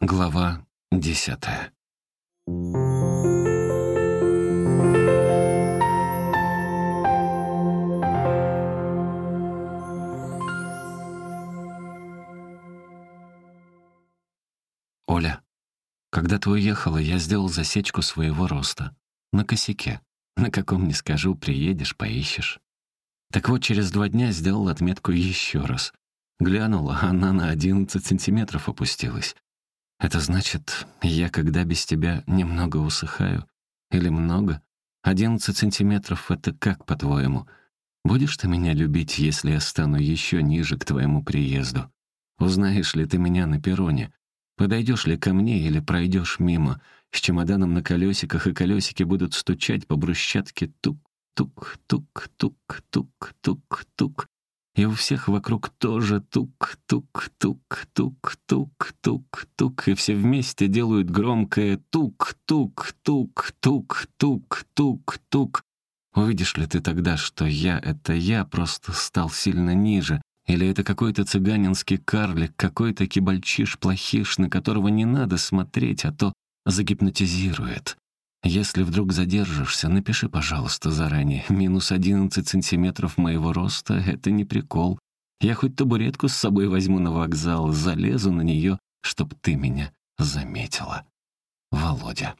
Глава десятая. Оля, когда ты уехала, я сделал засечку своего роста. На косяке. На каком не скажу, приедешь, поищешь. Так вот, через два дня сделал отметку еще раз. Глянула, она на одиннадцать сантиметров опустилась. Это значит, я, когда без тебя, немного усыхаю? Или много? Одиннадцать сантиметров — это как, по-твоему? Будешь ты меня любить, если я стану еще ниже к твоему приезду? Узнаешь ли ты меня на перроне? Подойдешь ли ко мне или пройдешь мимо, с чемоданом на колесиках, и колесики будут стучать по брусчатке тук-тук-тук-тук-тук-тук-тук, и у всех вокруг тоже тук-тук-тук-тук-тук-тук-тук, и все вместе делают громкое тук-тук-тук-тук-тук-тук-тук. Увидишь ли ты тогда, что я — это я, просто стал сильно ниже, или это какой-то цыганинский карлик, какой-то кибальчиш-плохиш, на которого не надо смотреть, а то загипнотизирует. Если вдруг задержишься, напиши, пожалуйста, заранее. Минус 11 сантиметров моего роста — это не прикол. Я хоть табуретку с собой возьму на вокзал, залезу на нее, чтоб ты меня заметила. Володя.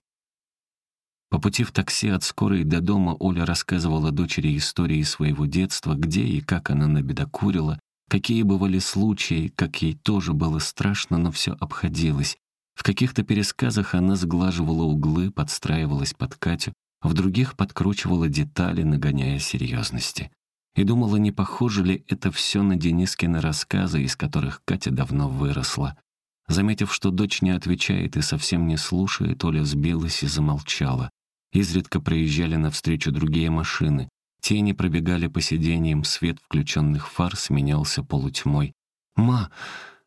По пути в такси от скорой до дома Оля рассказывала дочери истории своего детства, где и как она набедокурила, какие бывали случаи, как ей тоже было страшно, но все обходилось, в каких-то пересказах она сглаживала углы, подстраивалась под Катю, в других подкручивала детали, нагоняя серьезности. И думала, не похоже ли это все на Денискины рассказы, из которых Катя давно выросла. Заметив, что дочь не отвечает и совсем не слушает, Оля сбилась и замолчала. Изредка проезжали навстречу другие машины. Тени пробегали по сиденьям, свет включенных фар сменялся полутьмой. «Ма,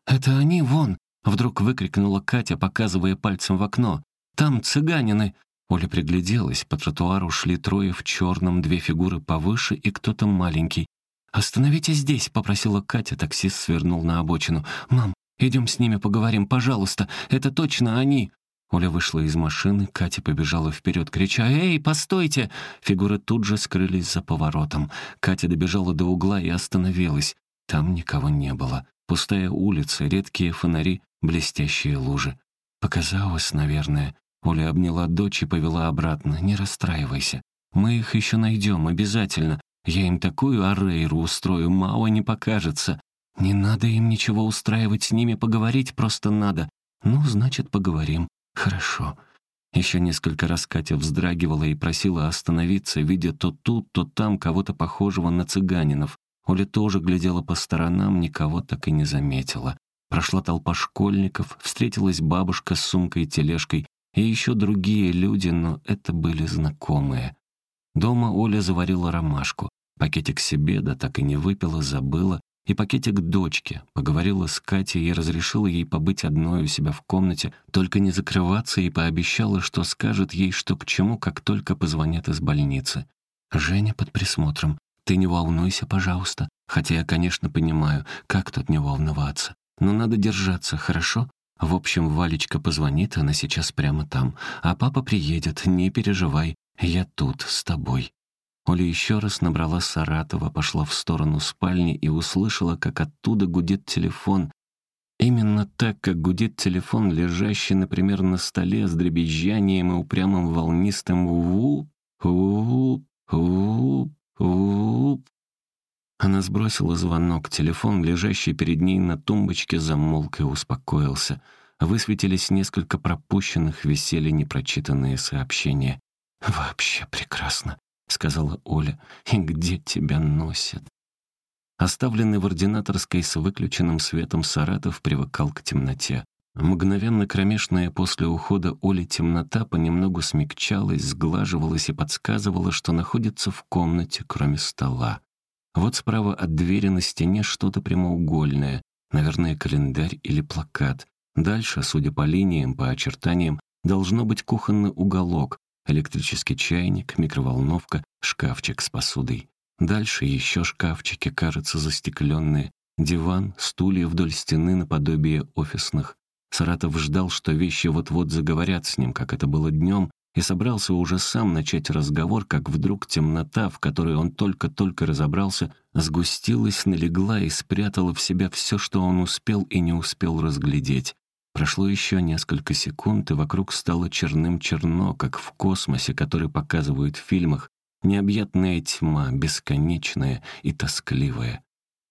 это они вон!» Вдруг выкрикнула Катя, показывая пальцем в окно. «Там цыганины!» Оля пригляделась, по тротуару шли трое в черном, две фигуры повыше и кто-то маленький. «Остановитесь здесь», — попросила Катя, таксист свернул на обочину. «Мам, идем с ними поговорим, пожалуйста, это точно они!» Оля вышла из машины, Катя побежала вперед, крича «Эй, постойте!» Фигуры тут же скрылись за поворотом. Катя добежала до угла и остановилась. Там никого не было. Пустая улица, редкие фонари, блестящие лужи. Показалось, наверное. Оля обняла дочь и повела обратно. «Не расстраивайся. Мы их еще найдем, обязательно. Я им такую арейру устрою, мало не покажется. Не надо им ничего устраивать, с ними поговорить просто надо. Ну, значит, поговорим. Хорошо». Еще несколько раз Катя вздрагивала и просила остановиться, видя то тут, то там кого-то похожего на цыганинов. Оля тоже глядела по сторонам, никого так и не заметила. Прошла толпа школьников, встретилась бабушка с сумкой и тележкой, и еще другие люди, но это были знакомые. Дома Оля заварила ромашку. Пакетик себе, да так и не выпила, забыла. И пакетик дочке. Поговорила с Катей и разрешила ей побыть одной у себя в комнате, только не закрываться, и пообещала, что скажет ей, что к чему, как только позвонят из больницы. «Женя под присмотром. Ты не волнуйся, пожалуйста. Хотя я, конечно, понимаю, как тут не волноваться. Но надо держаться, хорошо? В общем, Валечка позвонит, она сейчас прямо там. А папа приедет, не переживай, я тут, с тобой». Оля еще раз набрала Саратова, пошла в сторону спальни и услышала, как оттуда гудит телефон. Именно так, как гудит телефон, лежащий, например, на столе с дребезжанием и упрямым волнистым «вуп, вуп, вуп, вуп». Она сбросила звонок, телефон, лежащий перед ней на тумбочке, замолк и успокоился. Высветились несколько пропущенных, висели непрочитанные сообщения. «Вообще прекрасно», — сказала Оля. «И где тебя носят?» Оставленный в ординаторской с выключенным светом Саратов привыкал к темноте. Мгновенно кромешная после ухода Оли темнота понемногу смягчалась, сглаживалась и подсказывала, что находится в комнате, кроме стола. Вот справа от двери на стене что-то прямоугольное, наверное, календарь или плакат. Дальше, судя по линиям, по очертаниям, должно быть кухонный уголок, электрический чайник, микроволновка, шкафчик с посудой. Дальше еще шкафчики, кажется, застекленные, диван, стулья вдоль стены наподобие офисных. Саратов ждал, что вещи вот-вот заговорят с ним, как это было днем, и собрался уже сам начать разговор, как вдруг темнота, в которой он только-только разобрался, сгустилась, налегла и спрятала в себя все, что он успел и не успел разглядеть. Прошло еще несколько секунд, и вокруг стало черным-черно, как в космосе, который показывают в фильмах, необъятная тьма, бесконечная и тоскливая.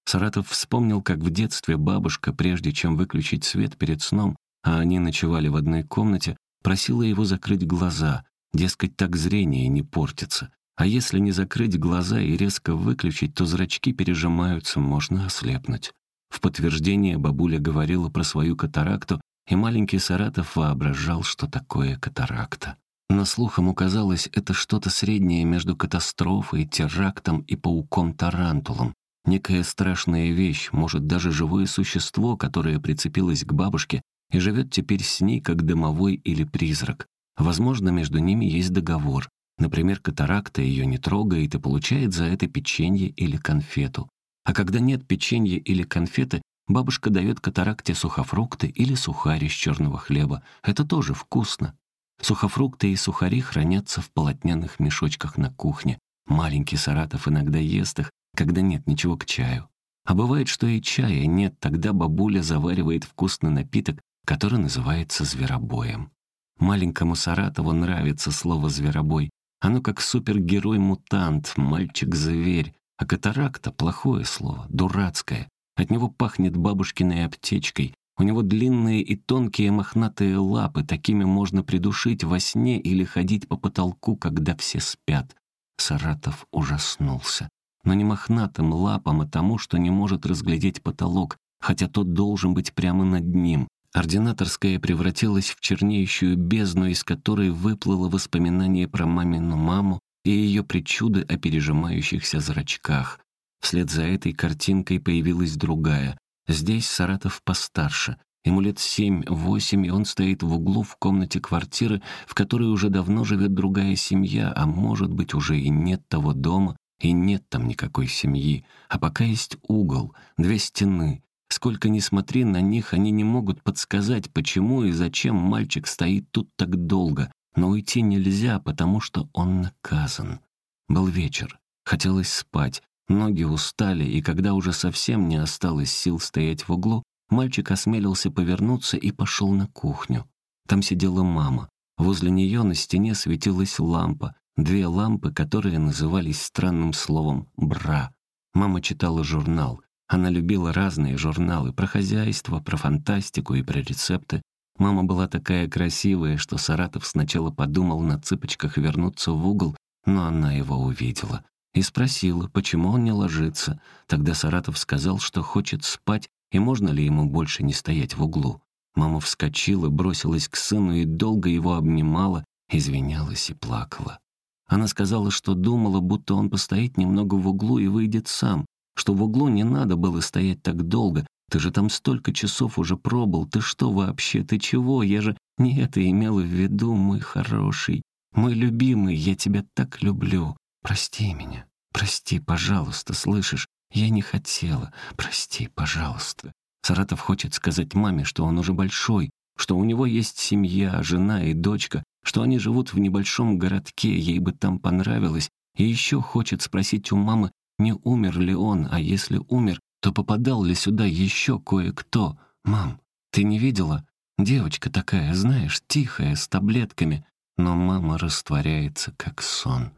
Саратов вспомнил, как в детстве бабушка, прежде чем выключить свет перед сном, а они ночевали в одной комнате, Просила его закрыть глаза, дескать, так зрение не портится. А если не закрыть глаза и резко выключить, то зрачки пережимаются, можно ослепнуть. В подтверждение бабуля говорила про свою катаракту, и маленький Саратов воображал, что такое катаракта. Но слухом указалось, это что-то среднее между катастрофой, терактом и пауком-тарантулом. Некая страшная вещь, может, даже живое существо, которое прицепилось к бабушке и живет теперь с ней как домовой или призрак. Возможно, между ними есть договор. Например, катаракта ее не трогает и получает за это печенье или конфету. А когда нет печенья или конфеты, бабушка дает катаракте сухофрукты или сухари с черного хлеба. Это тоже вкусно. Сухофрукты и сухари хранятся в полотняных мешочках на кухне. Маленький Саратов иногда ест их, когда нет ничего к чаю. А бывает, что и чая нет, тогда бабуля заваривает вкусный напиток который называется зверобоем. Маленькому Саратову нравится слово «зверобой». Оно как супергерой-мутант, мальчик-зверь, а катаракта — плохое слово, дурацкое. От него пахнет бабушкиной аптечкой. У него длинные и тонкие мохнатые лапы, такими можно придушить во сне или ходить по потолку, когда все спят. Саратов ужаснулся. Но не мохнатым лапам, а тому, что не может разглядеть потолок, хотя тот должен быть прямо над ним. Ординаторская превратилась в чернеющую бездну, из которой выплыло воспоминание про мамину маму и ее причуды о пережимающихся зрачках. Вслед за этой картинкой появилась другая. Здесь Саратов постарше. Ему лет семь-восемь, и он стоит в углу в комнате квартиры, в которой уже давно живет другая семья, а может быть, уже и нет того дома, и нет там никакой семьи. А пока есть угол, две стены, Сколько ни смотри на них, они не могут подсказать, почему и зачем мальчик стоит тут так долго, но уйти нельзя, потому что он наказан. Был вечер. Хотелось спать, ноги устали, и когда уже совсем не осталось сил стоять в углу, мальчик осмелился повернуться и пошел на кухню. Там сидела мама. Возле нее на стене светилась лампа, две лампы, которые назывались странным словом «бра». Мама читала журнал. Она любила разные журналы про хозяйство, про фантастику и про рецепты. Мама была такая красивая, что Саратов сначала подумал на цыпочках вернуться в угол, но она его увидела. И спросила, почему он не ложится. Тогда Саратов сказал, что хочет спать, и можно ли ему больше не стоять в углу. Мама вскочила, бросилась к сыну и долго его обнимала, извинялась и плакала. Она сказала, что думала, будто он постоит немного в углу и выйдет сам, что в углу не надо было стоять так долго. Ты же там столько часов уже пробыл. Ты что вообще? Ты чего? Я же не это имела в виду, мой хороший. Мой любимый, я тебя так люблю. Прости меня. Прости, пожалуйста, слышишь? Я не хотела. Прости, пожалуйста. Саратов хочет сказать маме, что он уже большой, что у него есть семья, жена и дочка, что они живут в небольшом городке, ей бы там понравилось, и еще хочет спросить у мамы, не умер ли он, а если умер, то попадал ли сюда еще кое-кто? Мам, ты не видела? Девочка такая, знаешь, тихая, с таблетками. Но мама растворяется, как сон.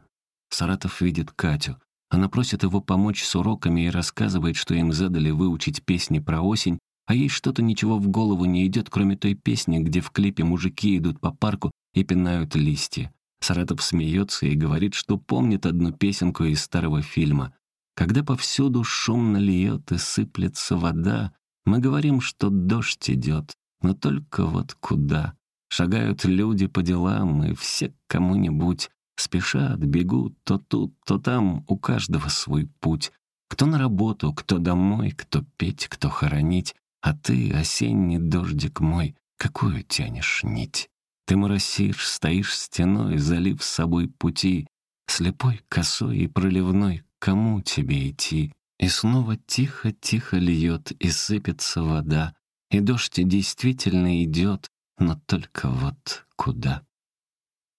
Саратов видит Катю. Она просит его помочь с уроками и рассказывает, что им задали выучить песни про осень, а ей что-то ничего в голову не идет, кроме той песни, где в клипе мужики идут по парку и пинают листья. Саратов смеется и говорит, что помнит одну песенку из старого фильма. Когда повсюду шумно льет и сыплется вода, мы говорим, что дождь идет, но только вот куда. Шагают люди по делам, и все к кому-нибудь спешат, бегут то тут, то там, у каждого свой путь. Кто на работу, кто домой, кто петь, кто хоронить, а ты, осенний дождик мой, какую тянешь нить? Ты моросишь, стоишь стеной, залив с собой пути, слепой, косой и проливной, кому тебе идти? И снова тихо-тихо льет и сыпется вода. И дождь действительно идет, но только вот куда.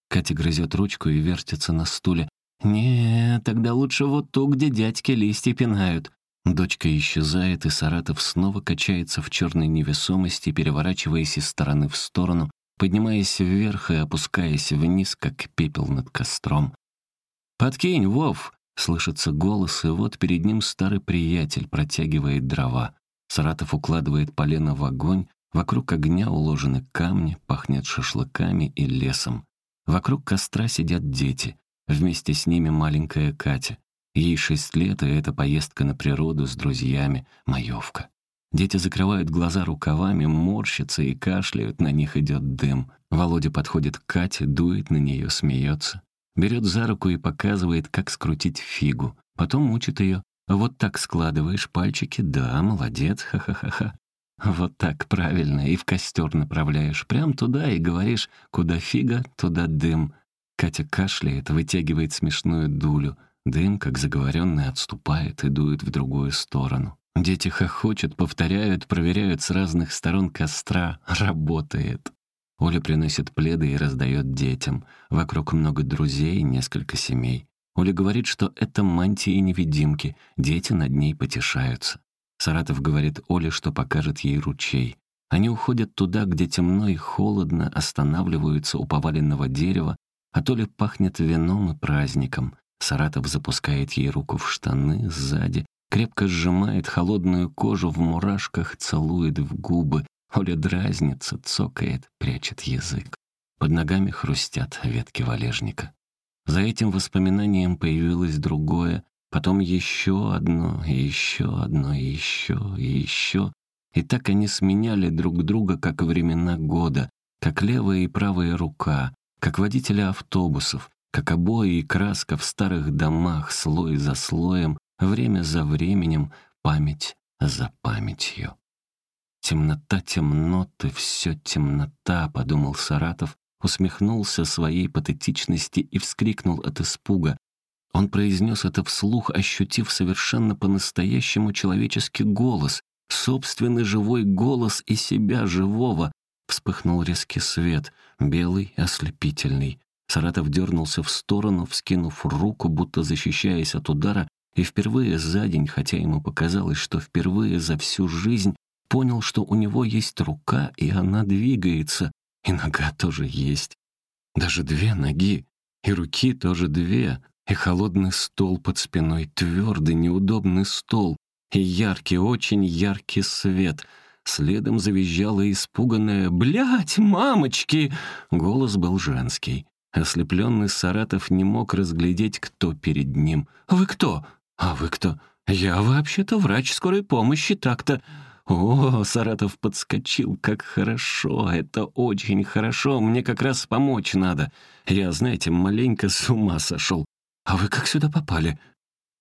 Катя грызет ручку и вертится на стуле. «Не, тогда лучше вот ту, где дядьки листья пинают». Дочка исчезает, и Саратов снова качается в черной невесомости, переворачиваясь из стороны в сторону, поднимаясь вверх и опускаясь вниз, как пепел над костром. «Подкинь, Вов!» — слышится голос, и вот перед ним старый приятель протягивает дрова. Саратов укладывает полено в огонь, вокруг огня уложены камни, пахнет шашлыками и лесом. Вокруг костра сидят дети, вместе с ними маленькая Катя. Ей шесть лет, и это поездка на природу с друзьями, маевка. Дети закрывают глаза рукавами, морщатся и кашляют, на них идет дым. Володя подходит к Кате, дует на нее, смеется. Берет за руку и показывает, как скрутить фигу. Потом учит ее. Вот так складываешь пальчики, да, молодец, ха-ха-ха-ха. Вот так правильно, и в костер направляешь. Прям туда и говоришь, куда фига, туда дым. Катя кашляет, вытягивает смешную дулю. Дым, как заговоренный, отступает и дует в другую сторону. Дети хохочут, повторяют, проверяют с разных сторон костра. Работает. Оля приносит пледы и раздает детям. Вокруг много друзей, несколько семей. Оля говорит, что это мантии-невидимки, дети над ней потешаются. Саратов говорит Оле, что покажет ей ручей. Они уходят туда, где темно и холодно, останавливаются у поваленного дерева, а то ли пахнет вином и праздником. Саратов запускает ей руку в штаны сзади, крепко сжимает холодную кожу в мурашках, целует в губы. Оля дразнится, цокает, прячет язык. Под ногами хрустят ветки валежника. За этим воспоминанием появилось другое, потом еще одно, и еще одно, и еще, и еще. И так они сменяли друг друга, как времена года, как левая и правая рука, как водители автобусов, как обои и краска в старых домах, слой за слоем, время за временем, память за памятью. «Темнота, темноты, все темнота», — подумал Саратов, усмехнулся своей патетичности и вскрикнул от испуга. Он произнес это вслух, ощутив совершенно по-настоящему человеческий голос, собственный живой голос и себя живого. Вспыхнул резкий свет, белый, ослепительный. Саратов дернулся в сторону, вскинув руку, будто защищаясь от удара, и впервые за день, хотя ему показалось, что впервые за всю жизнь, понял, что у него есть рука, и она двигается, и нога тоже есть. Даже две ноги, и руки тоже две, и холодный стол под спиной, твердый, неудобный стол, и яркий, очень яркий свет. Следом завизжала испуганная «Блядь, мамочки!» Голос был женский. Ослепленный Саратов не мог разглядеть, кто перед ним. «Вы кто?» «А вы кто?» «Я вообще-то врач скорой помощи, так-то...» «О, Саратов подскочил, как хорошо, это очень хорошо, мне как раз помочь надо. Я, знаете, маленько с ума сошел. А вы как сюда попали?»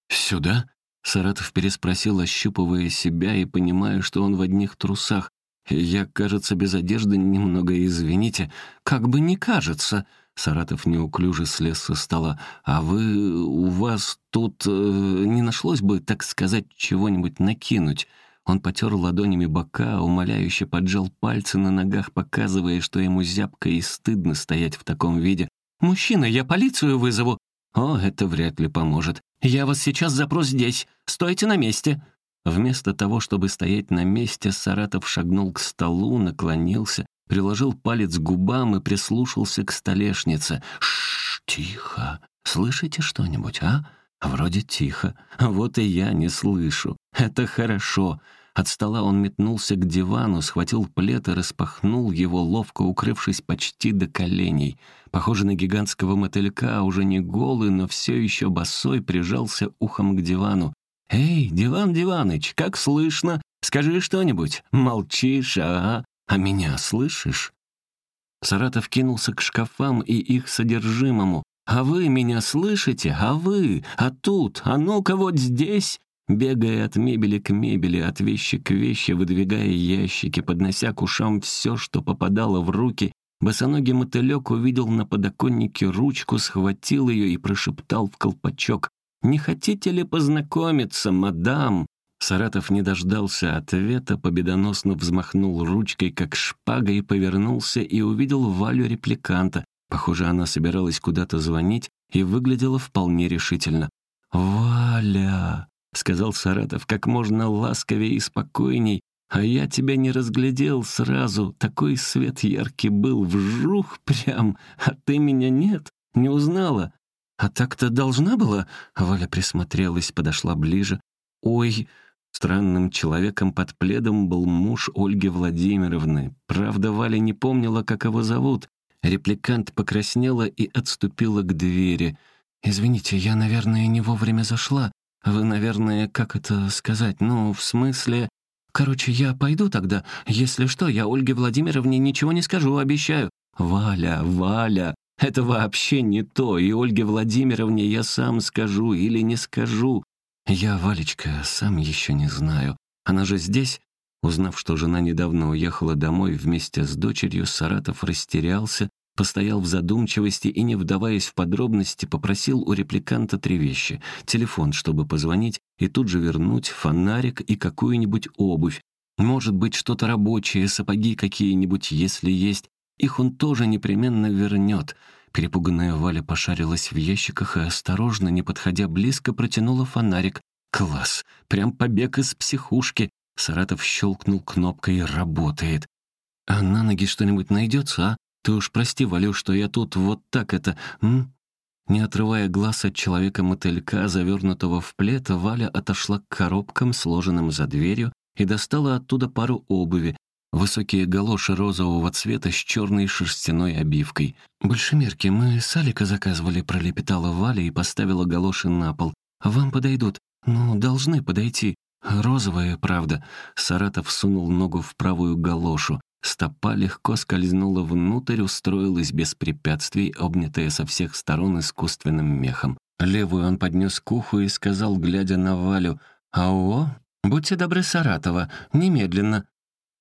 «Сюда?» Саратов переспросил, ощупывая себя и понимая, что он в одних трусах. «Я, кажется, без одежды немного, извините. Как бы не кажется!» Саратов неуклюже слез со стола. «А вы... у вас тут э, не нашлось бы, так сказать, чего-нибудь накинуть?» Он потер ладонями бока, умоляюще поджал пальцы на ногах, показывая, что ему зябко и стыдно стоять в таком виде. «Мужчина, я полицию вызову!» «О, это вряд ли поможет. Я вас сейчас запру здесь. Стойте на месте!» Вместо того, чтобы стоять на месте, Саратов шагнул к столу, наклонился, приложил палец к губам и прислушался к столешнице. «Шш, тихо! Слышите что-нибудь, а? Вроде тихо. Вот и я не слышу. Это хорошо». От стола он метнулся к дивану, схватил плед и распахнул его, ловко укрывшись почти до коленей. Похоже на гигантского мотылька, уже не голый, но все еще босой, прижался ухом к дивану. «Эй, Диван Диваныч, как слышно? Скажи что-нибудь. Молчишь, ага. А меня слышишь?» Саратов кинулся к шкафам и их содержимому. «А вы меня слышите? А вы? А тут? А ну-ка вот здесь?» Бегая от мебели к мебели, от вещи к вещи, выдвигая ящики, поднося к ушам все, что попадало в руки, босоногий мотылек увидел на подоконнике ручку, схватил ее и прошептал в колпачок. «Не хотите ли познакомиться, мадам?» Саратов не дождался ответа, победоносно взмахнул ручкой, как шпагой, повернулся и увидел Валю репликанта. Похоже, она собиралась куда-то звонить и выглядела вполне решительно. «Валя!» — сказал Саратов как можно ласковее и спокойней. «А я тебя не разглядел сразу. Такой свет яркий был, вжух прям. А ты меня нет, не узнала. А так-то должна была?» Валя присмотрелась, подошла ближе. «Ой!» Странным человеком под пледом был муж Ольги Владимировны. Правда, Валя не помнила, как его зовут. Репликант покраснела и отступила к двери. «Извините, я, наверное, не вовремя зашла. Вы, наверное, как это сказать? Ну, в смысле...» «Короче, я пойду тогда. Если что, я Ольге Владимировне ничего не скажу, обещаю». «Валя, Валя, это вообще не то, и Ольге Владимировне я сам скажу или не скажу. Я, Валечка, сам еще не знаю. Она же здесь?» Узнав, что жена недавно уехала домой вместе с дочерью, Саратов растерялся, постоял в задумчивости и, не вдаваясь в подробности, попросил у репликанта три вещи — телефон, чтобы позвонить, и тут же вернуть фонарик и какую-нибудь обувь. Может быть, что-то рабочее, сапоги какие-нибудь, если есть. Их он тоже непременно вернет. Перепуганная Валя пошарилась в ящиках и, осторожно, не подходя близко, протянула фонарик. «Класс! Прям побег из психушки!» Саратов щелкнул кнопкой «Работает». «А на ноги что-нибудь найдется, а? Ты уж прости, Валю, что я тут вот так это... М?» Не отрывая глаз от человека-мотылька, завернутого в плед, Валя отошла к коробкам, сложенным за дверью, и достала оттуда пару обуви, высокие галоши розового цвета с черной шерстяной обивкой. «Большемерки мы с Алика заказывали», — пролепетала Валя и поставила галоши на пол. «Вам подойдут. Ну, должны подойти. Розовые, правда». Саратов сунул ногу в правую галошу. Стопа легко скользнула внутрь, устроилась без препятствий, обнятая со всех сторон искусственным мехом. Левую он поднес к уху и сказал, глядя на Валю, «Ау, будьте добры, Саратова, немедленно».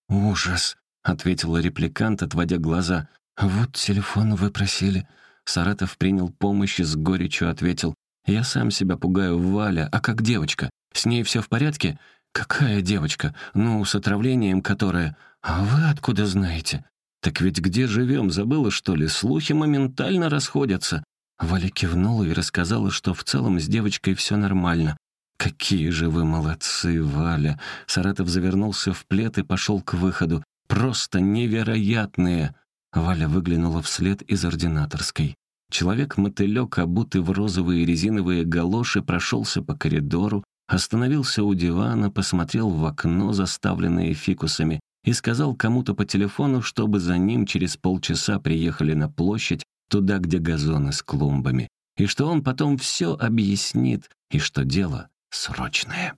«Ужас», — ответила репликант, отводя глаза. «Вот телефон вы просили». Саратов принял помощь и с горечью ответил. «Я сам себя пугаю, Валя, а как девочка? С ней все в порядке?» «Какая девочка? Ну, с отравлением, которое...» «А вы откуда знаете?» «Так ведь где живем, забыла, что ли? Слухи моментально расходятся». Валя кивнула и рассказала, что в целом с девочкой все нормально. «Какие же вы молодцы, Валя!» Саратов завернулся в плед и пошел к выходу. «Просто невероятные!» Валя выглянула вслед из ординаторской. Человек-мотылек, обутый в розовые резиновые галоши, прошелся по коридору, Остановился у дивана, посмотрел в окно, заставленное фикусами, и сказал кому-то по телефону, чтобы за ним через полчаса приехали на площадь, туда, где газоны с клумбами, и что он потом все объяснит, и что дело срочное.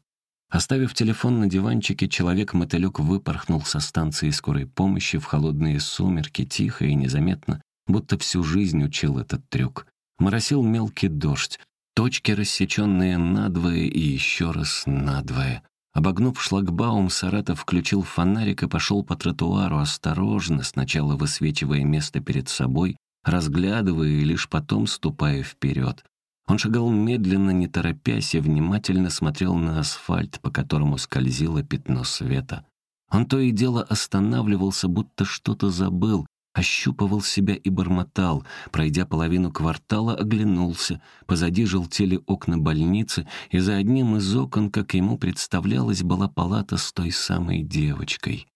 Оставив телефон на диванчике, человек-мотылек выпорхнул со станции скорой помощи в холодные сумерки, тихо и незаметно, будто всю жизнь учил этот трюк. Моросил мелкий дождь, Точки, рассеченные надвое и еще раз надвое. Обогнув шлагбаум, Саратов включил фонарик и пошел по тротуару, осторожно, сначала высвечивая место перед собой, разглядывая и лишь потом ступая вперед. Он шагал медленно, не торопясь, и внимательно смотрел на асфальт, по которому скользило пятно света. Он то и дело останавливался, будто что-то забыл, ощупывал себя и бормотал. Пройдя половину квартала, оглянулся. Позади желтели окна больницы, и за одним из окон, как ему представлялось, была палата с той самой девочкой.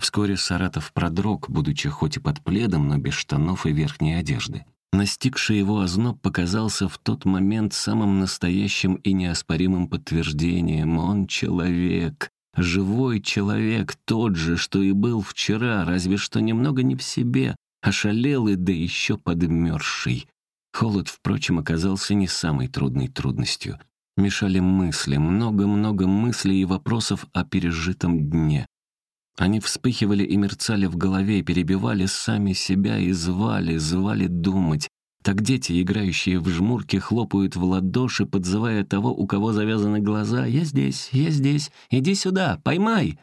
Вскоре Саратов продрог, будучи хоть и под пледом, но без штанов и верхней одежды. Настигший его озноб показался в тот момент самым настоящим и неоспоримым подтверждением. Он человек, Живой человек, тот же, что и был вчера, разве что немного не в себе, ошалелый, да еще подмерзший. Холод, впрочем, оказался не самой трудной трудностью. Мешали мысли, много-много мыслей и вопросов о пережитом дне. Они вспыхивали и мерцали в голове, перебивали сами себя и звали, звали думать, так дети, играющие в жмурки, хлопают в ладоши, подзывая того, у кого завязаны глаза. «Я здесь, я здесь, иди сюда, поймай!»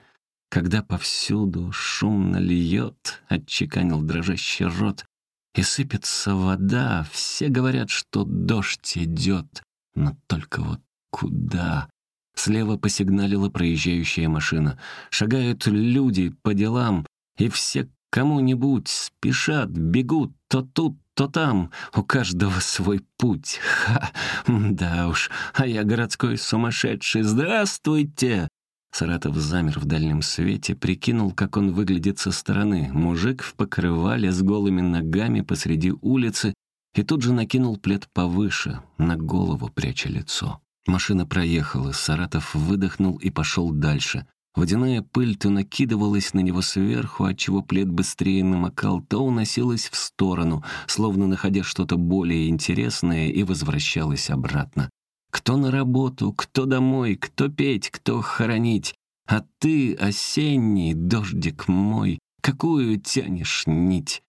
Когда повсюду шумно льет, отчеканил дрожащий рот, и сыпется вода, все говорят, что дождь идет, но только вот куда? Слева посигналила проезжающая машина. Шагают люди по делам, и все кому-нибудь спешат, бегут то тут, то там. У каждого свой путь. Ха! Да уж, а я городской сумасшедший. Здравствуйте! Саратов замер в дальнем свете, прикинул, как он выглядит со стороны. Мужик в покрывале с голыми ногами посреди улицы и тут же накинул плед повыше, на голову пряча лицо. Машина проехала, Саратов выдохнул и пошел дальше. Водяная пыль то накидывалась на него сверху, отчего плед быстрее намокал, то уносилась в сторону, словно находя что-то более интересное, и возвращалась обратно. Кто на работу, кто домой, кто петь, кто хоронить. А ты, осенний дождик мой, какую тянешь нить?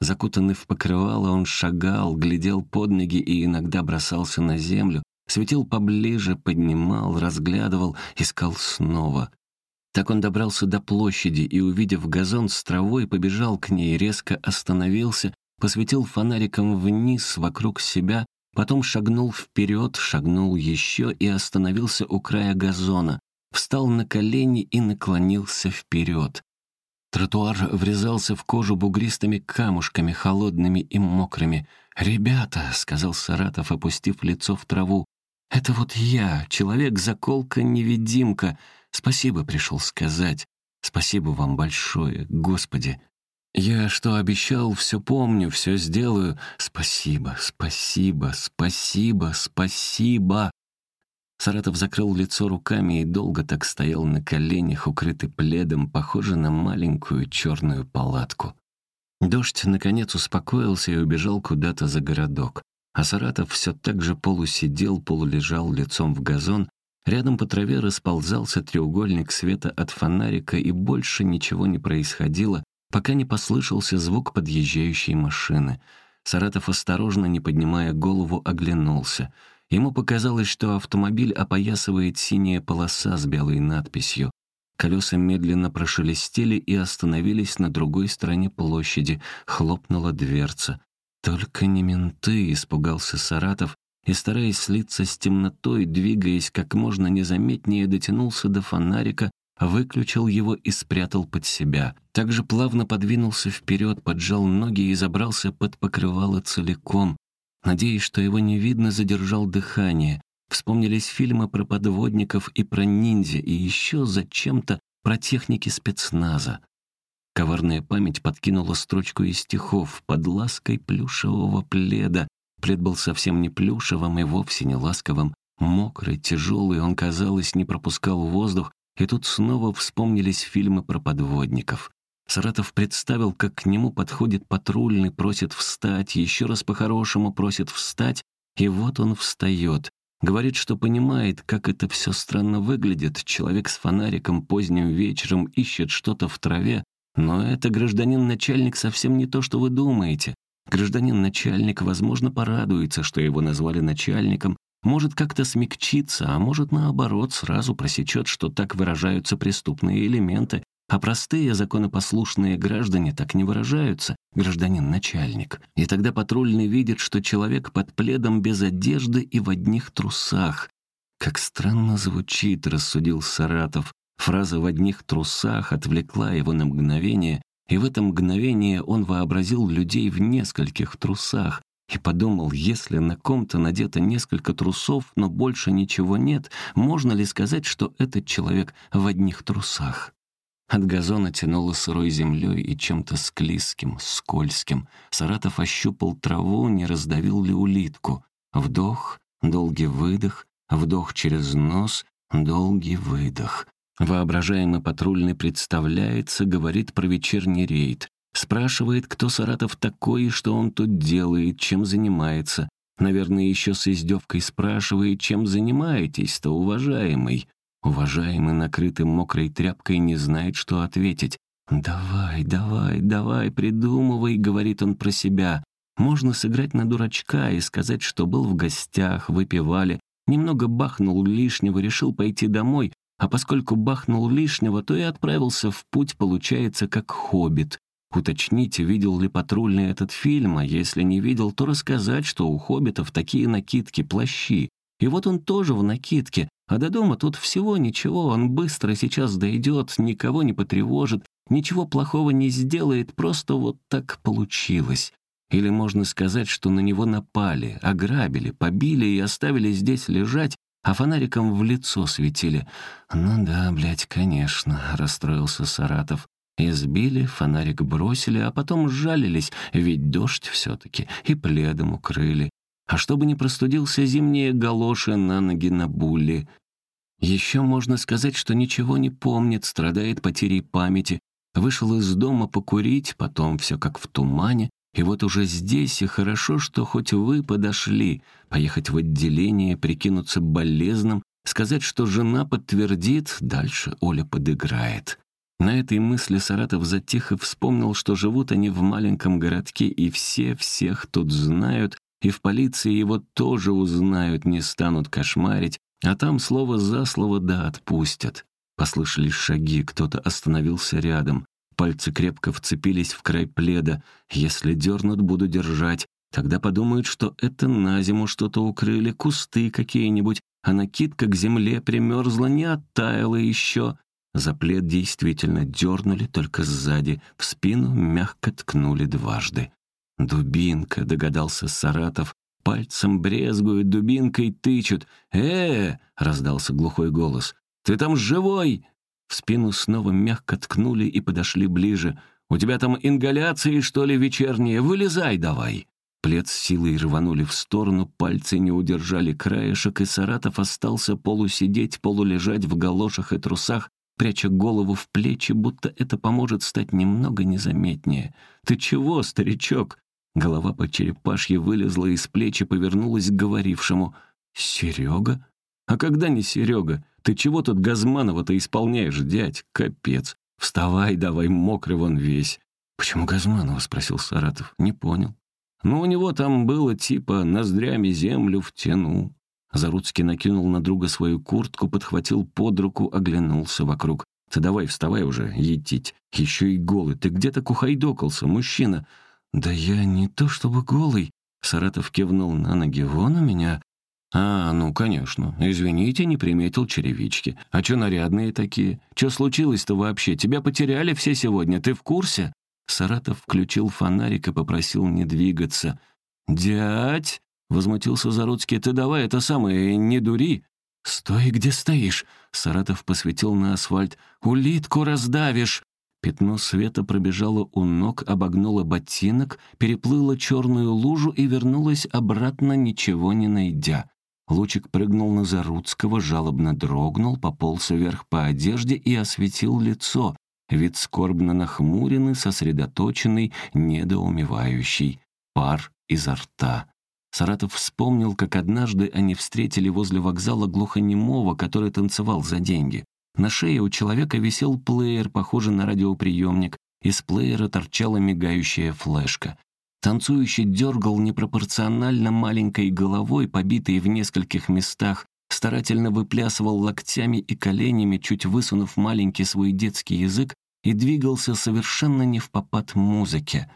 Закутанный в покрывало, он шагал, глядел под ноги и иногда бросался на землю, светил поближе, поднимал, разглядывал, искал снова. Так он добрался до площади и, увидев газон с травой, побежал к ней, резко остановился, посветил фонариком вниз, вокруг себя, Потом шагнул вперед, шагнул еще и остановился у края газона, встал на колени и наклонился вперед. Тротуар врезался в кожу бугристыми камушками, холодными и мокрыми. «Ребята», — сказал Саратов, опустив лицо в траву, — «это вот я, человек-заколка-невидимка. Спасибо пришел сказать. Спасибо вам большое, Господи. «Я что обещал, все помню, все сделаю. Спасибо, спасибо, спасибо, спасибо!» Саратов закрыл лицо руками и долго так стоял на коленях, укрытый пледом, похожий на маленькую черную палатку. Дождь, наконец, успокоился и убежал куда-то за городок. А Саратов все так же полусидел, полулежал лицом в газон. Рядом по траве расползался треугольник света от фонарика, и больше ничего не происходило, пока не послышался звук подъезжающей машины. Саратов осторожно, не поднимая голову, оглянулся. Ему показалось, что автомобиль опоясывает синяя полоса с белой надписью. Колеса медленно прошелестели и остановились на другой стороне площади. Хлопнула дверца. «Только не менты», — испугался Саратов, и, стараясь слиться с темнотой, двигаясь как можно незаметнее, дотянулся до фонарика, выключил его и спрятал под себя. Также плавно подвинулся вперед, поджал ноги и забрался под покрывало целиком. Надеясь, что его не видно, задержал дыхание. Вспомнились фильмы про подводников и про ниндзя, и еще зачем-то про техники спецназа. Коварная память подкинула строчку из стихов под лаской плюшевого пледа. Плед был совсем не плюшевым и вовсе не ласковым. Мокрый, тяжелый, он, казалось, не пропускал воздух, и тут снова вспомнились фильмы про подводников. Саратов представил, как к нему подходит патрульный, просит встать, еще раз по-хорошему просит встать, и вот он встает. Говорит, что понимает, как это все странно выглядит. Человек с фонариком поздним вечером ищет что-то в траве, но это гражданин-начальник совсем не то, что вы думаете. Гражданин-начальник, возможно, порадуется, что его назвали начальником, может как-то смягчиться, а может, наоборот, сразу просечет, что так выражаются преступные элементы, а простые законопослушные граждане так не выражаются, гражданин-начальник. И тогда патрульный видит, что человек под пледом без одежды и в одних трусах. Как странно звучит, рассудил Саратов. Фраза «в одних трусах» отвлекла его на мгновение, и в это мгновение он вообразил людей в нескольких трусах, и подумал, если на ком-то надето несколько трусов, но больше ничего нет, можно ли сказать, что этот человек в одних трусах? От газона тянуло сырой землей и чем-то склизким, скользким. Саратов ощупал траву, не раздавил ли улитку. Вдох, долгий выдох, вдох через нос, долгий выдох. Воображаемый патрульный представляется, говорит про вечерний рейд. Спрашивает, кто Саратов такой и что он тут делает, чем занимается. Наверное, еще с издевкой спрашивает, чем занимаетесь-то, уважаемый. Уважаемый, накрытый мокрой тряпкой, не знает, что ответить. «Давай, давай, давай, придумывай», — говорит он про себя. Можно сыграть на дурачка и сказать, что был в гостях, выпивали, немного бахнул лишнего, решил пойти домой, а поскольку бахнул лишнего, то и отправился в путь, получается, как хоббит. Уточнить, видел ли патрульный этот фильм, а если не видел, то рассказать, что у хоббитов такие накидки, плащи. И вот он тоже в накидке, а до дома тут всего ничего, он быстро сейчас дойдет, никого не потревожит, ничего плохого не сделает, просто вот так получилось. Или можно сказать, что на него напали, ограбили, побили и оставили здесь лежать, а фонариком в лицо светили. «Ну да, блядь, конечно», — расстроился Саратов. Избили, фонарик бросили, а потом сжалились, ведь дождь все-таки, и пледом укрыли. А чтобы не простудился зимние галоши на ноги на булли. Еще можно сказать, что ничего не помнит, страдает потерей памяти. Вышел из дома покурить, потом все как в тумане, и вот уже здесь, и хорошо, что хоть вы подошли, поехать в отделение, прикинуться болезным, сказать, что жена подтвердит, дальше Оля подыграет. На этой мысли Саратов затих и вспомнил, что живут они в маленьком городке, и все всех тут знают, и в полиции его тоже узнают, не станут кошмарить, а там слово за слово да отпустят. Послышались шаги, кто-то остановился рядом. Пальцы крепко вцепились в край пледа. Если дернут, буду держать. Тогда подумают, что это на зиму что-то укрыли, кусты какие-нибудь, а накидка к земле примерзла, не оттаяла еще. За плед действительно дернули только сзади, в спину мягко ткнули дважды. «Дубинка», — догадался Саратов, пальцем брезгует, дубинкой тычут. «Э!» — раздался глухой голос. «Ты там живой?» В спину снова мягко ткнули и подошли ближе. «У тебя там ингаляции, что ли, вечерние? Вылезай давай!» Плед с силой рванули в сторону, пальцы не удержали краешек, и Саратов остался полусидеть, полулежать в галошах и трусах, пряча голову в плечи, будто это поможет стать немного незаметнее. «Ты чего, старичок?» Голова по черепашье вылезла из плеч и повернулась к говорившему. «Серега? А когда не Серега? Ты чего тут Газманова-то исполняешь, дядь? Капец! Вставай давай, мокрый вон весь!» «Почему Газманова?» — спросил Саратов. «Не понял». «Ну, у него там было типа «ноздрями землю втяну». Заруцкий накинул на друга свою куртку, подхватил под руку, оглянулся вокруг. «Ты давай вставай уже, етить. Еще и голый. Ты где-то кухайдокался, мужчина». «Да я не то чтобы голый», — Саратов кивнул на ноги. «Вон у меня». «А, ну, конечно. Извините, не приметил черевички. А чё нарядные такие? Чё случилось-то вообще? Тебя потеряли все сегодня, ты в курсе?» Саратов включил фонарик и попросил не двигаться. «Дядь!» — возмутился Заруцкий. «Ты давай это самое, не дури!» «Стой, где стоишь!» — Саратов посветил на асфальт. «Улитку раздавишь!» Пятно света пробежало у ног, обогнуло ботинок, переплыло черную лужу и вернулось обратно, ничего не найдя. Лучик прыгнул на Заруцкого, жалобно дрогнул, пополз вверх по одежде и осветил лицо. Вид скорбно нахмуренный, сосредоточенный, недоумевающий. Пар изо рта. Саратов вспомнил, как однажды они встретили возле вокзала глухонемого, который танцевал за деньги. На шее у человека висел плеер, похожий на радиоприемник. Из плеера торчала мигающая флешка. Танцующий дергал непропорционально маленькой головой, побитой в нескольких местах, старательно выплясывал локтями и коленями, чуть высунув маленький свой детский язык, и двигался совершенно не в попад музыке.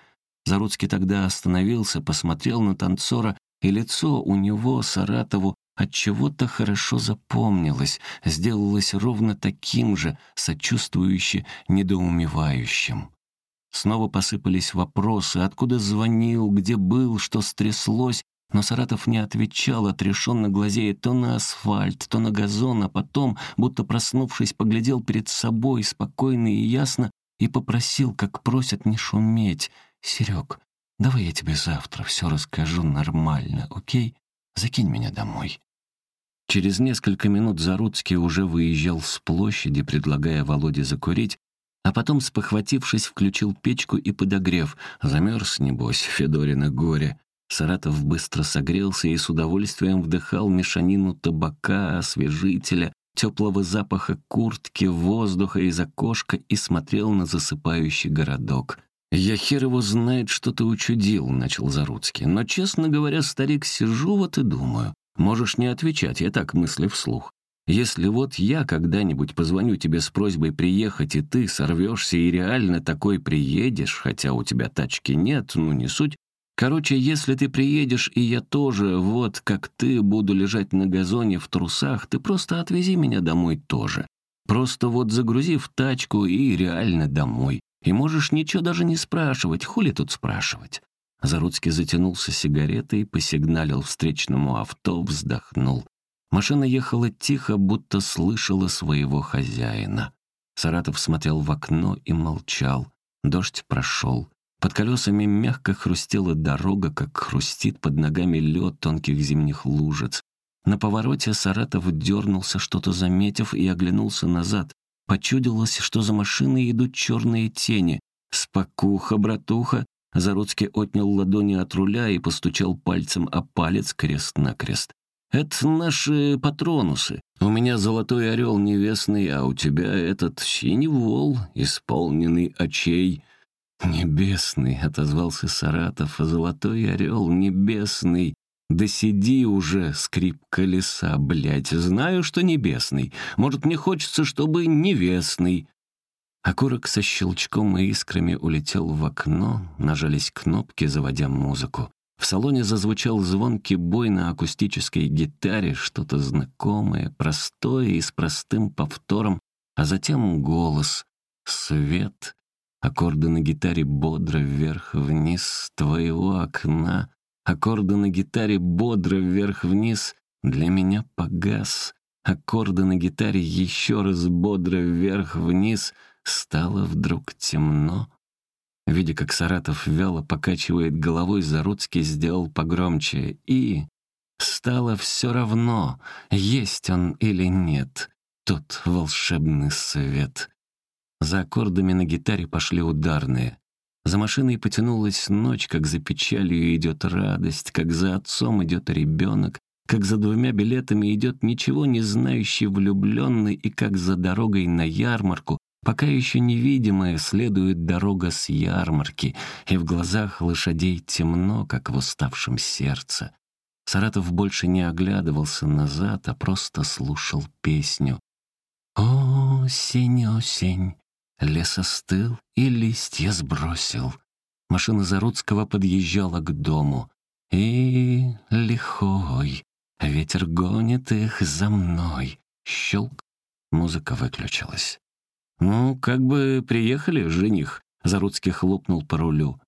Заруцкий тогда остановился, посмотрел на танцора, и лицо у него, Саратову, от чего то хорошо запомнилось, сделалось ровно таким же, сочувствующе недоумевающим. Снова посыпались вопросы, откуда звонил, где был, что стряслось, но Саратов не отвечал, отрешенно глазея то на асфальт, то на газон, а потом, будто проснувшись, поглядел перед собой спокойно и ясно и попросил, как просят, не шуметь. «Серег, давай я тебе завтра все расскажу нормально, окей? Закинь меня домой». Через несколько минут Заруцкий уже выезжал с площади, предлагая Володе закурить, а потом, спохватившись, включил печку и подогрев. Замерз, небось, Федорина горе. Саратов быстро согрелся и с удовольствием вдыхал мешанину табака, освежителя, теплого запаха куртки, воздуха из окошка и смотрел на засыпающий городок. «Я хер его знает, что ты учудил», — начал Заруцкий. «Но, честно говоря, старик, сижу вот и думаю. Можешь не отвечать, я так мысли вслух. Если вот я когда-нибудь позвоню тебе с просьбой приехать, и ты сорвешься и реально такой приедешь, хотя у тебя тачки нет, ну не суть, Короче, если ты приедешь, и я тоже, вот как ты, буду лежать на газоне в трусах, ты просто отвези меня домой тоже. Просто вот загрузи в тачку и реально домой. И можешь ничего даже не спрашивать, хули тут спрашивать?» Заруцкий затянулся сигаретой, посигналил встречному авто, вздохнул. Машина ехала тихо, будто слышала своего хозяина. Саратов смотрел в окно и молчал. Дождь прошел. Под колесами мягко хрустела дорога, как хрустит под ногами лед тонких зимних лужиц. На повороте Саратов дернулся, что-то заметив, и оглянулся назад. Почудилось, что за машиной идут черные тени. «Спокуха, братуха!» Заруцкий отнял ладони от руля и постучал пальцем о палец крест-накрест. «Это наши патронусы. У меня золотой орел небесный, а у тебя этот синий вол, исполненный очей». «Небесный», — отозвался Саратов, — «золотой орел небесный». «Да сиди уже, скрип колеса, блядь, знаю, что небесный. Может, мне хочется, чтобы невестный». Окурок со щелчком и искрами улетел в окно, нажались кнопки, заводя музыку. В салоне зазвучал звонкий бой на акустической гитаре, что-то знакомое, простое и с простым повтором, а затем голос, свет, аккорды на гитаре бодро вверх-вниз твоего окна, Аккорды на гитаре бодро вверх-вниз для меня погас. Аккорды на гитаре еще раз бодро вверх-вниз. Стало вдруг темно. Видя, как Саратов вяло покачивает головой, Заруцкий сделал погромче. И стало все равно, есть он или нет, тот волшебный свет. За аккордами на гитаре пошли ударные. За машиной потянулась ночь, как за печалью идет радость, как за отцом идет ребенок, как за двумя билетами идет ничего не знающий влюбленный, и как за дорогой на ярмарку, пока еще невидимая, следует дорога с ярмарки, и в глазах лошадей темно, как в уставшем сердце. Саратов больше не оглядывался назад, а просто слушал песню. «Осень, осень, Лес остыл и листья сбросил. Машина Заруцкого подъезжала к дому. И лихой, ветер гонит их за мной. Щелк, музыка выключилась. «Ну, как бы приехали, жених», — Заруцкий хлопнул по рулю.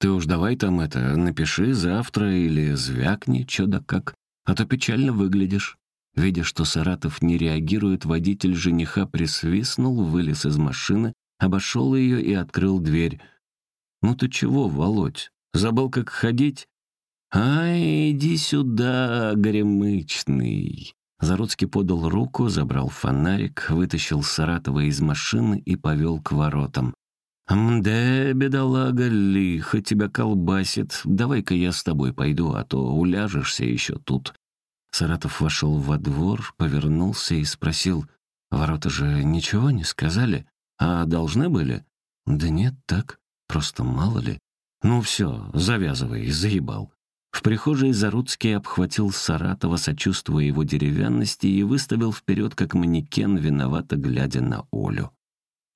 «Ты уж давай там это, напиши завтра или звякни, чё да как, а то печально выглядишь». Видя, что Саратов не реагирует, водитель жениха присвистнул, вылез из машины, обошел ее и открыл дверь. «Ну ты чего, Володь, забыл, как ходить?» «Ай, иди сюда, горемычный!» Заруцкий подал руку, забрал фонарик, вытащил Саратова из машины и повел к воротам. «Мде, бедолага, лихо тебя колбасит. Давай-ка я с тобой пойду, а то уляжешься еще тут». Саратов вошел во двор, повернулся и спросил, «Ворота же ничего не сказали? А должны были?» «Да нет, так. Просто мало ли». «Ну все, завязывай, заебал». В прихожей Заруцкий обхватил Саратова, сочувствуя его деревянности, и выставил вперед, как манекен, виновато глядя на Олю.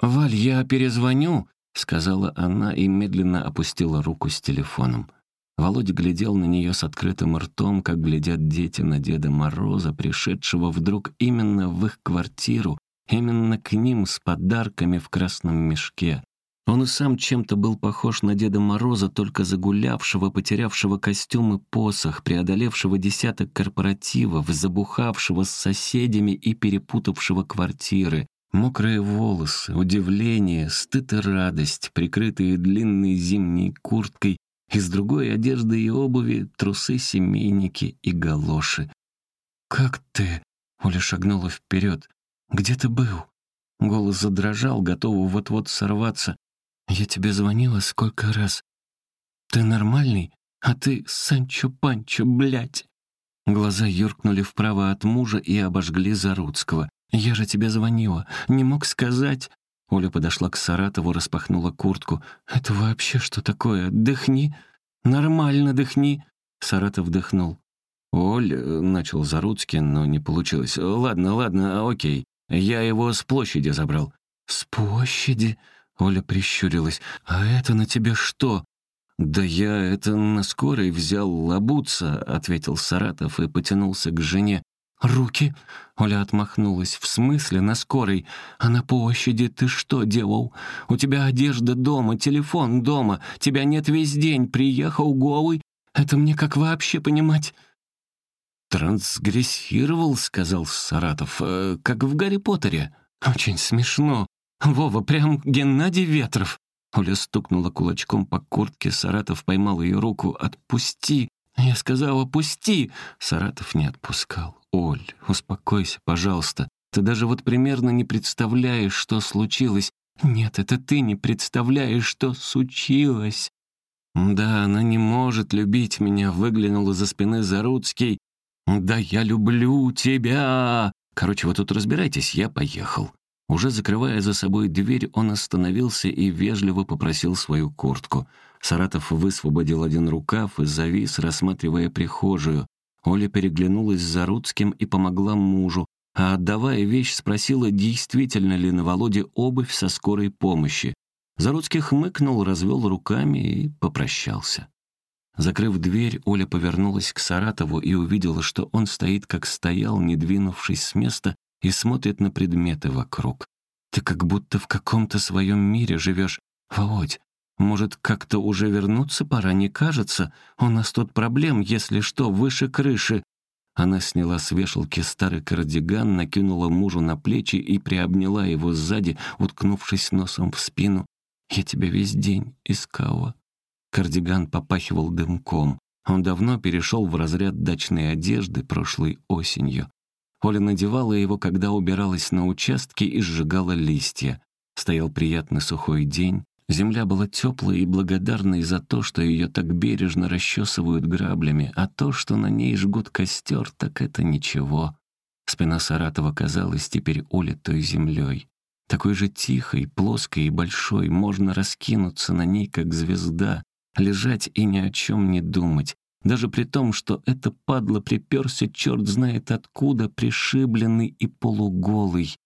«Валь, я перезвоню», — сказала она и медленно опустила руку с телефоном. Володя глядел на нее с открытым ртом, как глядят дети на Деда Мороза, пришедшего вдруг именно в их квартиру, именно к ним с подарками в красном мешке. Он и сам чем-то был похож на Деда Мороза, только загулявшего, потерявшего костюм и посох, преодолевшего десяток корпоративов, забухавшего с соседями и перепутавшего квартиры. Мокрые волосы, удивление, стыд и радость, прикрытые длинной зимней курткой, из другой одежды и обуви трусы-семейники и галоши. «Как ты?» — Оля шагнула вперед. «Где ты был?» Голос задрожал, готовый вот-вот сорваться. «Я тебе звонила сколько раз. Ты нормальный? А ты Санчо Панчо, блядь!» Глаза юркнули вправо от мужа и обожгли Заруцкого. «Я же тебе звонила. Не мог сказать...» Оля подошла к Саратову, распахнула куртку. «Это вообще что такое? Дыхни. Нормально дыхни». Саратов дыхнул. «Оль», — начал Заруцкий, но не получилось. «Ладно, ладно, окей. Я его с площади забрал». «С площади?» — Оля прищурилась. «А это на тебе что?» «Да я это на скорой взял обуться», — ответил Саратов и потянулся к жене. «Руки?» — Оля отмахнулась. «В смысле на скорой? А на площади ты что делал? У тебя одежда дома, телефон дома, тебя нет весь день, приехал голый. Это мне как вообще понимать?» «Трансгрессировал», — сказал Саратов, э, — «как в Гарри Поттере». «Очень смешно. Вова, прям Геннадий Ветров». Оля стукнула кулачком по куртке, Саратов поймал ее руку. «Отпусти!» Я сказала «пусти!» Саратов не отпускал. «Оль, успокойся, пожалуйста. Ты даже вот примерно не представляешь, что случилось. Нет, это ты не представляешь, что случилось». «Да, она не может любить меня», — выглянул из-за спины Заруцкий. «Да я люблю тебя!» Короче, вы тут разбирайтесь, я поехал. Уже закрывая за собой дверь, он остановился и вежливо попросил свою куртку. Саратов высвободил один рукав и завис, рассматривая прихожую. Оля переглянулась с Заруцким и помогла мужу, а отдавая вещь, спросила, действительно ли на Володе обувь со скорой помощи. Заруцкий хмыкнул, развел руками и попрощался. Закрыв дверь, Оля повернулась к Саратову и увидела, что он стоит, как стоял, не двинувшись с места, и смотрит на предметы вокруг. «Ты как будто в каком-то своем мире живешь. Володь, может, как-то уже вернуться пора, не кажется? У нас тут проблем, если что, выше крыши». Она сняла с вешалки старый кардиган, накинула мужу на плечи и приобняла его сзади, уткнувшись носом в спину. «Я тебя весь день искала». Кардиган попахивал дымком. Он давно перешел в разряд дачной одежды прошлой осенью. Оля надевала его, когда убиралась на участке и сжигала листья. Стоял приятный сухой день. Земля была теплой и благодарной за то, что ее так бережно расчесывают граблями, а то, что на ней жгут костер, так это ничего. Спина Саратова казалась теперь улитой землей. Такой же тихой, плоской и большой, можно раскинуться на ней, как звезда, лежать и ни о чем не думать, даже при том, что это падло приперся черт знает откуда, пришибленный и полуголый.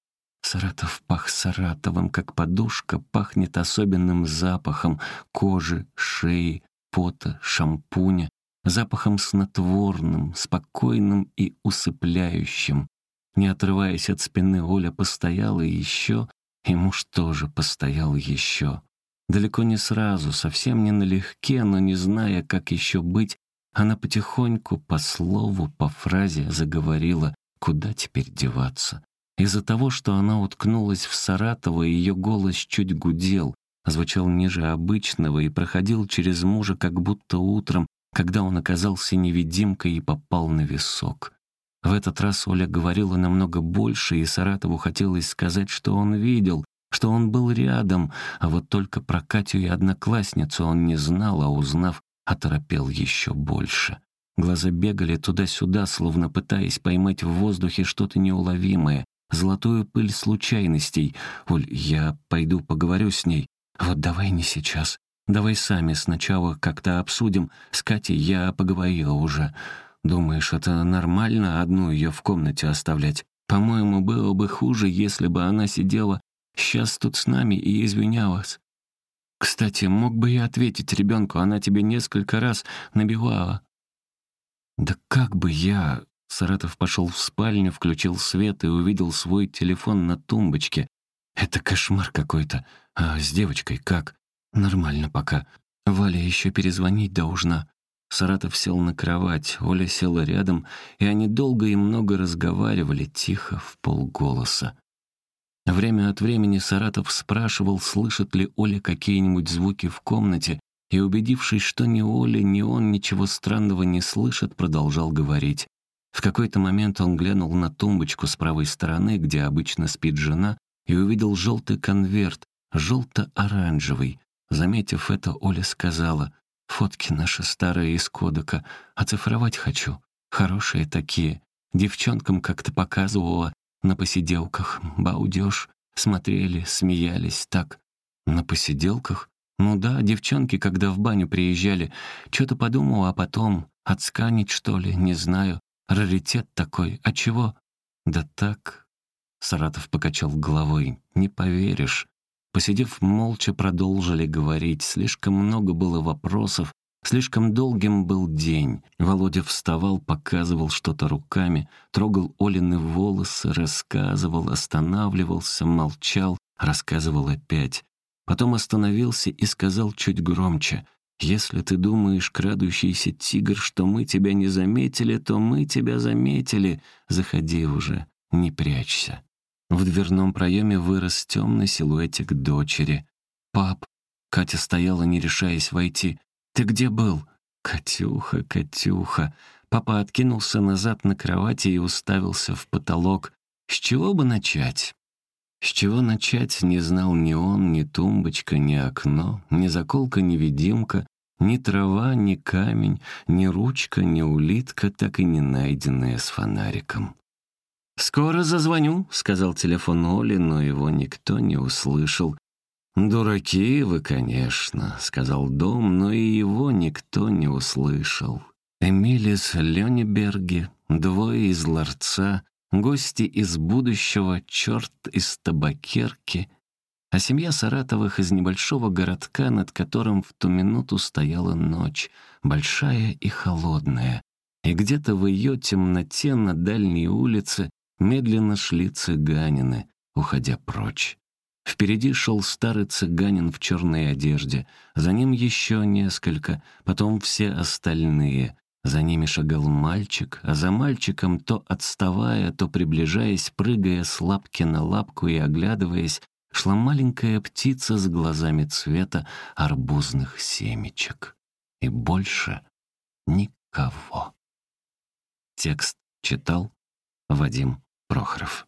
Саратов пах Саратовым, как подушка, пахнет особенным запахом кожи, шеи, пота, шампуня, запахом снотворным, спокойным и усыпляющим. Не отрываясь от спины, Оля постояла еще, и муж тоже постоял еще. Далеко не сразу, совсем не налегке, но не зная, как еще быть, она потихоньку, по слову, по фразе заговорила, куда теперь деваться. Из-за того, что она уткнулась в Саратова, ее голос чуть гудел, звучал ниже обычного и проходил через мужа как будто утром, когда он оказался невидимкой и попал на висок. В этот раз Оля говорила намного больше, и Саратову хотелось сказать, что он видел, что он был рядом, а вот только про Катю и одноклассницу он не знал, а узнав, оторопел еще больше. Глаза бегали туда-сюда, словно пытаясь поймать в воздухе что-то неуловимое, золотую пыль случайностей. «Оль, я пойду поговорю с ней. Вот давай не сейчас. Давай сами сначала как-то обсудим. С Катей я поговорила уже. Думаешь, это нормально одну ее в комнате оставлять? По-моему, было бы хуже, если бы она сидела сейчас тут с нами и извинялась. Кстати, мог бы я ответить ребенку, она тебе несколько раз набивала. Да как бы я... Саратов пошел в спальню, включил свет и увидел свой телефон на тумбочке. Это кошмар какой-то. А с девочкой как? Нормально пока. Валя еще перезвонить должна. Саратов сел на кровать, Оля села рядом, и они долго и много разговаривали, тихо, в полголоса. Время от времени Саратов спрашивал, слышит ли Оля какие-нибудь звуки в комнате, и, убедившись, что ни Оля, ни он ничего странного не слышат, продолжал говорить. В какой-то момент он глянул на тумбочку с правой стороны, где обычно спит жена, и увидел желтый конверт, желто-оранжевый. Заметив это, Оля сказала, «Фотки наши старые из кодека, оцифровать хочу. Хорошие такие. Девчонкам как-то показывала, на посиделках, балдеж, смотрели, смеялись, так. На посиделках? Ну да, девчонки, когда в баню приезжали, что-то подумала, а потом отсканить, что ли, не знаю. Раритет такой, а чего? Да так. Саратов покачал головой. Не поверишь. Посидев молча, продолжили говорить. Слишком много было вопросов, слишком долгим был день. Володя вставал, показывал что-то руками, трогал Олины волосы, рассказывал, останавливался, молчал, рассказывал опять. Потом остановился и сказал чуть громче. «Если ты думаешь, крадущийся тигр, что мы тебя не заметили, то мы тебя заметили. Заходи уже, не прячься». В дверном проеме вырос темный силуэтик дочери. «Пап!» Катя стояла, не решаясь войти. «Ты где был?» «Катюха, Катюха!» Папа откинулся назад на кровати и уставился в потолок. «С чего бы начать?» С чего начать не знал ни он, ни тумбочка, ни окно, ни заколка-невидимка, ни трава, ни камень, ни ручка, ни улитка, так и не найденная с фонариком. «Скоро зазвоню», — сказал телефон Оли, но его никто не услышал. «Дураки вы, конечно», — сказал дом, но и его никто не услышал. Эмилис Лёнеберги, двое из ларца, гости из будущего, черт из табакерки, а семья Саратовых из небольшого городка, над которым в ту минуту стояла ночь, большая и холодная, и где-то в ее темноте на дальней улице Медленно шли цыганины, уходя прочь. Впереди шел старый цыганин в черной одежде, за ним еще несколько, потом все остальные. За ними шагал мальчик, а за мальчиком, то отставая, то приближаясь, прыгая с лапки на лапку и оглядываясь, шла маленькая птица с глазами цвета арбузных семечек. И больше никого. Текст читал Вадим Прохоров.